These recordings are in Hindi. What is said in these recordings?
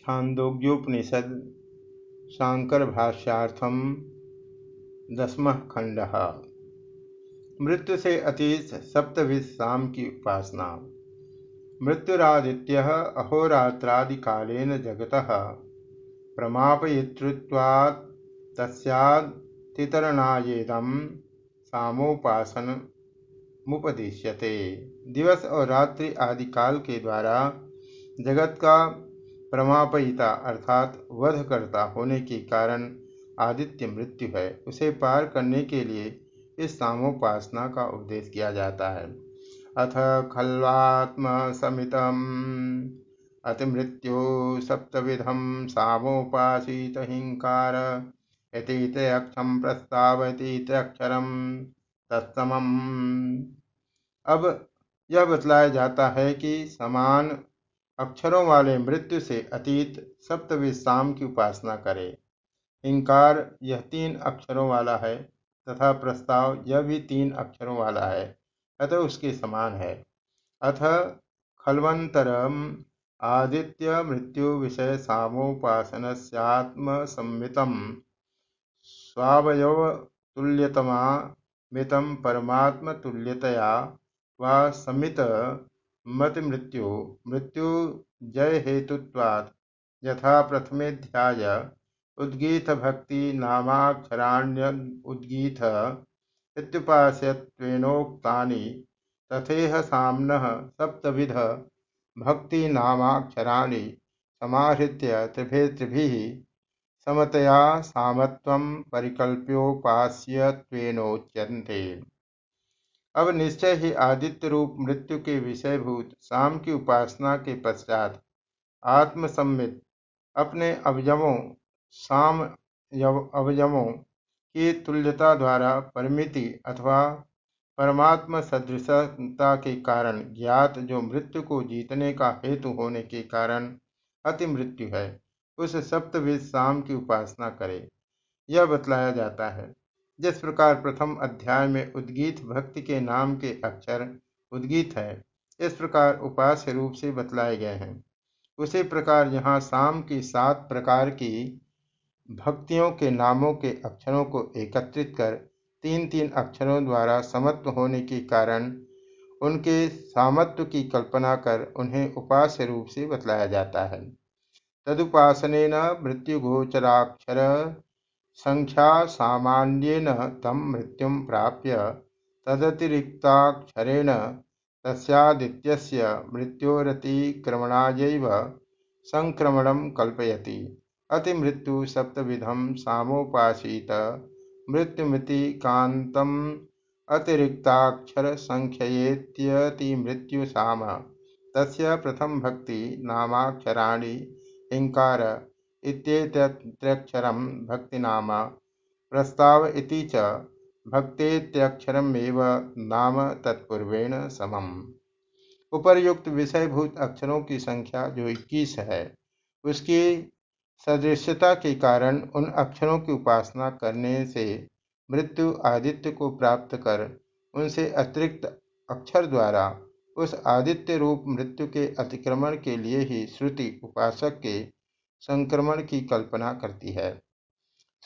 छांदोग्योपनिषद शांकर भाष्यार्थम दसम खंड। मृत्यु से अतीत सप्तविश शाम की उपासना। मृत्युरादित्य अहोरात्रादिकालेन जगत। प्रमापयितृत्वात् तस्यातितरणायेदम सामोपासन मुपदिश्यते। दिवस और रात्रि आदि काल के द्वारा जगत का प्रमापयिता अर्थात वध करता होने के कारण आदित्य मृत्यु है। उसे पार करने के लिए इस सामोपासना का उपदेश किया जाता है। अथ खल्वात्म समितम अतिमृत्यु सप्तविधम सामोपासित हिंकार। प्रस्ताव अक्षरम तत्समम। अब यह बतलाया जाता है कि समान अक्षरों वाले मृत्यु से अतीत सप्तविश्राम की उपासना करे। इंकार यह तीन अक्षरों वाला है, तथा प्रस्ताव, यह भी तीन अक्षरों वाला है, अतः उसके समान है। अथ खलवंतरम आदित्य मृत्यु विषय सामोपासन संमितम। स्वावयव तुल्यतमा मितम परमात्म तुल्यतया व समित मत मृत्यु मृत्यु जय हेतुत्वात् यथा प्रथमेध्याय उद्गीत भक्ति नामाक्षराण्य उद्गीत इत्युपास्यत्वेनोक्तानि तथेह साम्नः सप्तविध भक्ति नामाक्षराणि समाहृत्य त्रिभिः समतया सामत्वं परिकल्प्योपास्यत्वेनोच्यन्ते। अब निश्चय ही आदित्य रूप मृत्यु के विषयभूत शाम की उपासना के पश्चात आत्मसम्मित अपने अवयवों, साम अवयवों की तुल्यता द्वारा परिमिति अथवा परमात्मा सदृशता के कारण ज्ञात जो मृत्यु को जीतने का हेतु होने के कारण अति मृत्यु है, उस सप्तविध शाम की उपासना करे। यह बतलाया जाता है। जिस प्रकार प्रथम अध्याय में उद्गीत भक्ति के नाम के अक्षर उद्गीत है, इस प्रकार उपास्य रूप से बतलाए गए हैं। उसी प्रकार यहाँ शाम की सात प्रकार की भक्तियों के नामों के अक्षरों को एकत्रित कर तीन तीन अक्षरों द्वारा समत्व होने के कारण उनके सामत्व की कल्पना कर उन्हें उपास्य रूप से बतलाया जाता है। तदुपासन मृत्युगोचराक्षर संख्या सामान्येन तम मृत्यु प्राप्य तदतिरिक्ताक्षरेण तस्यादित्यस्य मृत्योरतिक्रमणायैव संक्रमणं कल्पयति। अतिमृत्यु सप्तविधम सामोपासीत। मृत्युमिति कान्तम् अतिरिक्ताक्षर संख्येत्यतिमृत्यु साम तस्य प्रथम भक्ति नामाक्षराणि हिंकार इत्येतत्र्यक्षरं भक्तिनाम। प्रस्ताव इति च। भक्तेत्यक्षरमेव नाम तत्पूर्वेण समम। उपर्युक्त विषयभूत अक्षरों की संख्या जो 21 है, उसकी सदृश्यता के कारण उन अक्षरों की उपासना करने से मृत्यु आदित्य को प्राप्त कर उनसे अतिरिक्त अक्षर द्वारा उस आदित्य रूप मृत्यु के अतिक्रमण के लिए ही श्रुति उपासक के संक्रमण की कल्पना करती है।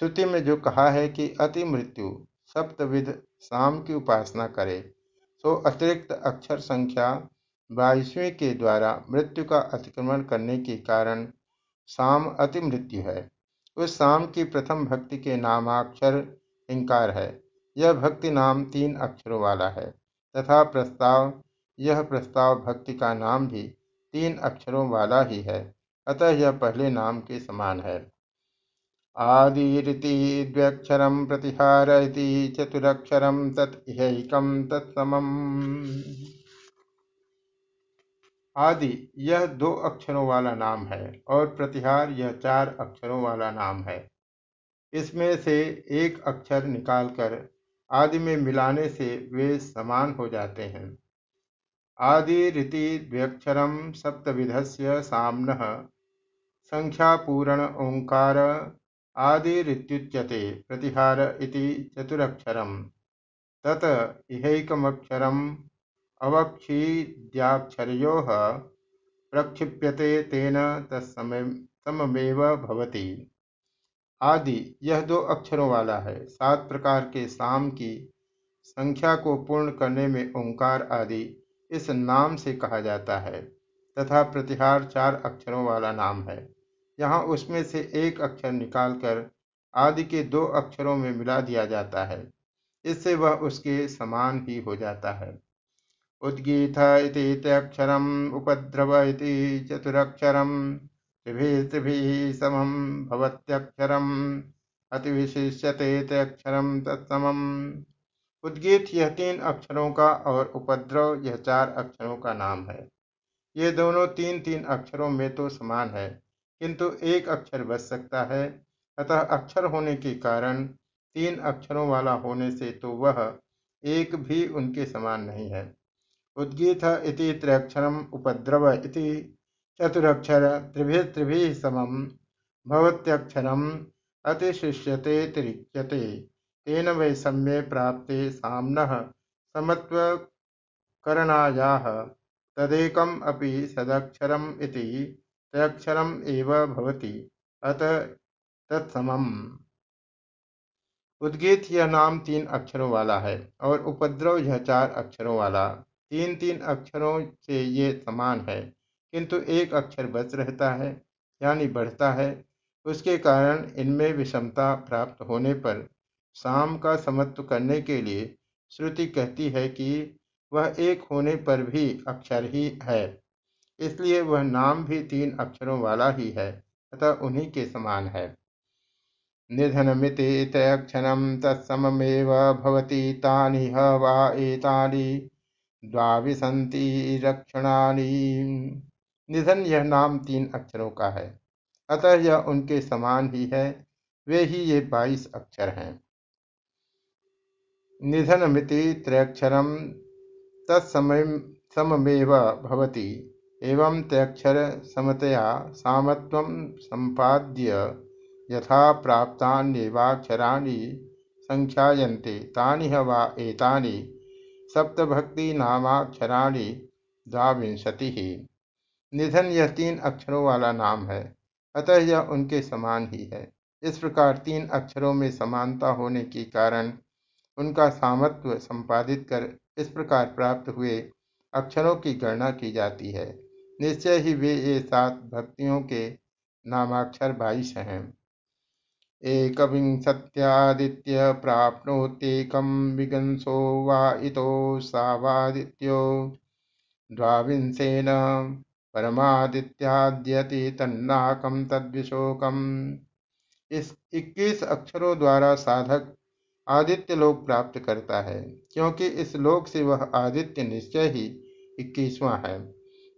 श्रुति में जो कहा है कि अति मृत्यु सप्तविध शाम की उपासना करे तो अतिरिक्त अक्षर संख्या बाईसवीं के द्वारा मृत्यु का अतिक्रमण करने के कारण शाम अति मृत्यु है। उस शाम की प्रथम भक्ति के नामाक्षर इंकार है। यह भक्ति नाम तीन अक्षरों वाला है। तथा प्रस्ताव, यह प्रस्ताव भक्ति का नाम भी तीन अक्षरों वाला ही है। अतः यह पहले नाम के समान है। आदिरिति द्व्यक्षरम प्रतिहार चतुरक्षरम तत्कम तत्समम आदि, यह दो अक्षरों वाला नाम है और प्रतिहार, यह चार अक्षरों वाला नाम है। इसमें से एक अक्षर निकालकर आदि में मिलाने से वे समान हो जाते हैं। आदि रीति द्व्यक्षरम सप्तविधस्य सामन संख्यापूरण ओंकार आदि आदिरित्युच्यते प्रतिहार इति चतुरक्षरम। तत इहैकमक्षरम अवक्षीद्याक्षरयोः प्रक्षिप्यते तेन सममेव भवति। आदि, यह दो अक्षरों वाला है। सात प्रकार के साम की संख्या को पूर्ण करने में ओंकार आदि इस नाम से कहा जाता है, तथा प्रतिहार चार अक्षरों वाला नाम है। यहाँ उसमें से एक अक्षर निकालकर आदि के दो अक्षरों में मिला दिया जाता है। इससे वह उसके समान ही हो जाता है। उद्गीत इत्यक्षरम उपद्रव इति चतुरक्षरम, त्रिभिः त्रिभिः समं भवत्यक्षरम, अतिविशिष्यते अक्षरम तत्समम। उद्गीत यह तीन अक्षरों का और उपद्रव यह चार अक्षरों का नाम है। ये दोनों तीन तीन अक्षरों में तो समान है। किंतु एक अक्षर बच सकता है। अतः अक्षर होने के कारण तीन अक्षरों वाला होने से तो वह एक भी उनके समान नहीं है। उद्गीत इति त्र्यक्षरम उपद्रव इति चतुरक्षर त्रिभि त्रिभि समम भवत्यक्षरम अतिशिष्यते तिरिच्यते। तेन वैषम्ये प्राप्ते साम्नः समत्वकरणायाः तदेकम् अपि सदक्षरम् इति त्र्यक्षरम् एव भवति। अतः उद्गीत यह नाम तीन अक्षरों वाला है और उपद्रव यह चार अक्षरों वाला। तीन तीन अक्षरों से ये समान है, किंतु एक अक्षर बच रहता है, यानी बढ़ता है। उसके कारण इनमें विषमता प्राप्त होने पर साम का समत्व करने के लिए श्रुति कहती है कि वह एक होने पर भी अक्षर ही है। इसलिए वह नाम भी तीन अक्षरों वाला ही है, अतः उन्हीं के समान है। निधनमिति तक्षरम तत्समेव भवती तानि ह वा एतानि निधन यह नाम तीन अक्षरों का है, अतः यह उनके समान ही है, वे ही ये बाईस अक्षर हैं। निधनमिति त्रयक्षरम तत्सममेव भवति एवं त्यक्षर समतया सामत्वं सम्पाद्य यथा प्राप्तान्येवाक्षराणि संख्यायन्ते। तानि ह वा एतानि सप्तभक्तिनामाक्षराणि द्वाविंशतिः। निधन यह तीन अक्षरों वाला नाम है, अतः यह उनके समान ही है। इस प्रकार तीन अक्षरों में समानता होने के कारण उनका सामत्व संपादित कर इस प्रकार प्राप्त हुए अक्षरों की गणना की जाती है। निश्चय ही वे ये सात भक्तियों के नामाक्षर बाईस हैं एक विंशत्यादित्य प्राप्नोत्येकं विगंसो वा इतो सावादित्यो। द्वाविंशेन परमादित्याद्यति तन्नाकम तद्विशोकम। इस इक्कीस अक्षरों द्वारा साधक आदित्य लोक प्राप्त करता है, क्योंकि इस लोक से वह आदित्य निश्चय ही इक्कीसवां है।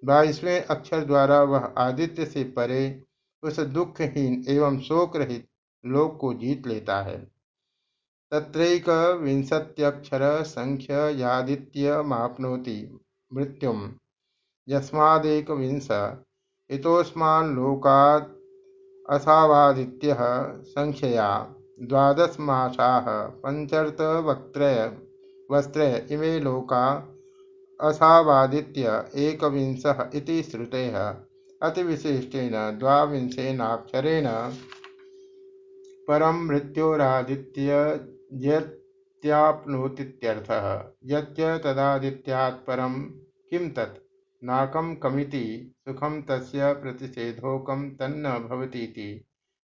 बाईसवें अक्षर द्वारा वह आदित्य से परे उस दुखहीन एवं शोक रहित लोक को जीत लेता है। तत्रैक विंशत्यक्षर संख्य यादित्य मापनोति मृत्युम। यस्मादेक विंश। इतोस्मान लोकाद असावादित्य संख्यया। द्वादशमासाः पञ्चर्तवक्त्रय वस्त्रय इमे लोका असावादित्य एकविंशः इति श्रुतेः। अतिविशिष्टेन द्वाविंशेनाक्षरेण परं मृत्योरादित्ययत्याप्नोतीत्यर्थः यच्च तदादित्यात् परं किं तत्? नाकं कमिति, सुखं तस्य प्रतिषेधोकं तन्न भवतीति।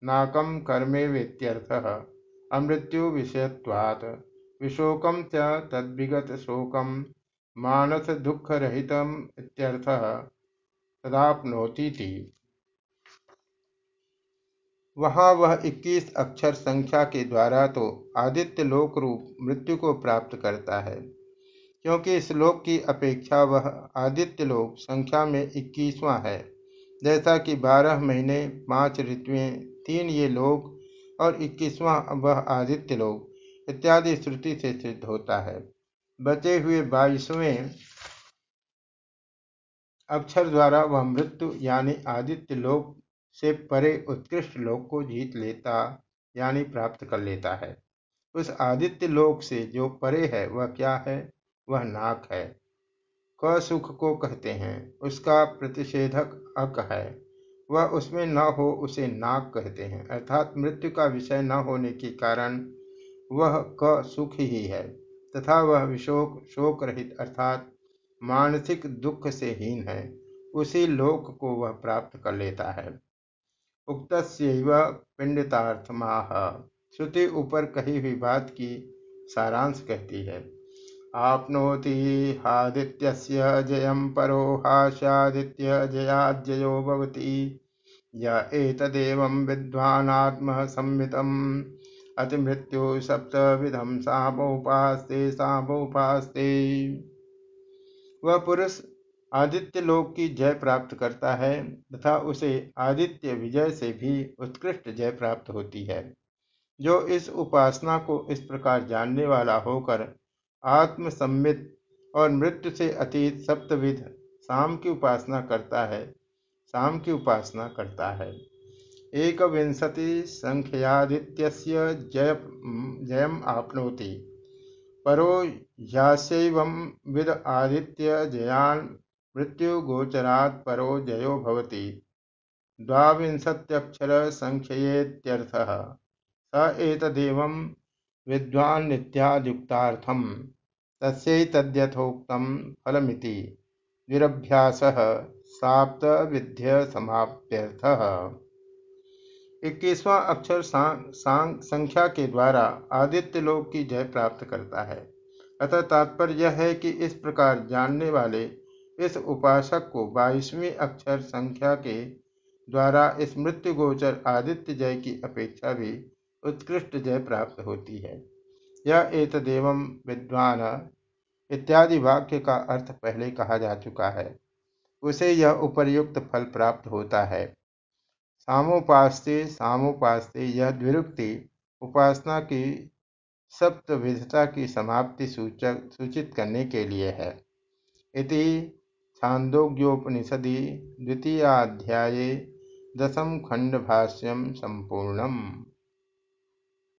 नाकम कर्मेवेत्यर्थः अमृत्यु विषयत्वात् विशोकम च तद्विगत मानस दुख तदापनोती थी वहाँ वह इक्कीस अक्षर संख्या के द्वारा तो आदित्य लोक रूप मृत्यु को प्राप्त करता है, क्योंकि इस लोक की अपेक्षा वह आदित्य लोक संख्या में इक्कीसवां है। जैसा कि बारह महीने, पाँच ऋतुएँ, तीन ये लोक और इक्कीसवां वह आदित्य लोक इत्यादि श्रुति से सिद्ध होता है। बचे हुए बाईसवें अक्षर द्वारा वह मृत्यु यानी आदित्य लोक से परे उत्कृष्ट लोक को जीत लेता यानी प्राप्त कर लेता है। उस आदित्य लोक से जो परे है, वह क्या है? वह नाक है। क सुख को कहते हैं। उसका प्रतिषेधक अक है। वह उसमें न हो, उसे नाक कहते हैं। अर्थात मृत्यु का विषय न होने के कारण वह क सुख ही है। तथा वह विशोक शोक रहित अर्थात मानसिक दुख से हीन है, उसी लोक को वह प्राप्त कर लेता है। उक्त पिंडितार्थमाह। श्रुति ऊपर कही हुई बात की सारांश कहती है। आपनोति हादित्यस्य जयं परो हास्यादित्य जयाजयो भवति। य एतदेवं विद्वानात्म संहितम् अतिमृत्यु सप्तविधम सामोपास्ते। सामोपास्ते वह पुरुष आदित्य लोक की जय प्राप्त करता है तथा उसे आदित्य विजय से भी उत्कृष्ट जय प्राप्त होती है। जो इस उपासना को इस प्रकार जानने वाला होकर आत्मसम्मित और मृत्यु से अतीत सप्तविध शाम की उपासना करता है शाम की उपासना करता है। एक विंशति संख्यादित्य जय, जयम आपनोति। परो यास्यैवं विद आदित्य जयान मृत्युगोचरात् परो जयो भवति। द्वाविंशत्यक्षरसङ्ख्ययेत्यर्थः स एतदेवं विद्वान्नित्याद्युक्तार्थं तस्यैतद्यथोक्तं फलमिति। निरभ्यासः। साप्तविध्यसमाप्त्यर्थः। इक्कीसवां अक्षर सांग संख्या के द्वारा आदित्य लोक की जय प्राप्त करता है। अतः तात्पर्य यह है कि इस प्रकार जानने वाले इस उपासक को बाईसवीं अक्षर संख्या के द्वारा इस मृत्यु गोचर आदित्य जय की अपेक्षा भी उत्कृष्ट जय प्राप्त होती है। यह एतदेव विद्वान इत्यादि वाक्य का अर्थ पहले कहा जा चुका है। उसे यह उपर्युक्त फल प्राप्त होता है। सामोपास्ते सामोपास्ते यह द्विरुक्ति उपासना की सप्तविधता की समाप्ति सूचक, सूचित करने के लिए है। इति छांदोग्योपनिषदि द्वितीयाध्याये दशम खंडभाष्यम सम्पूर्णम्